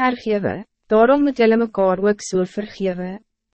Vergewe, daarom moet jullie mekaar ook so vergewe.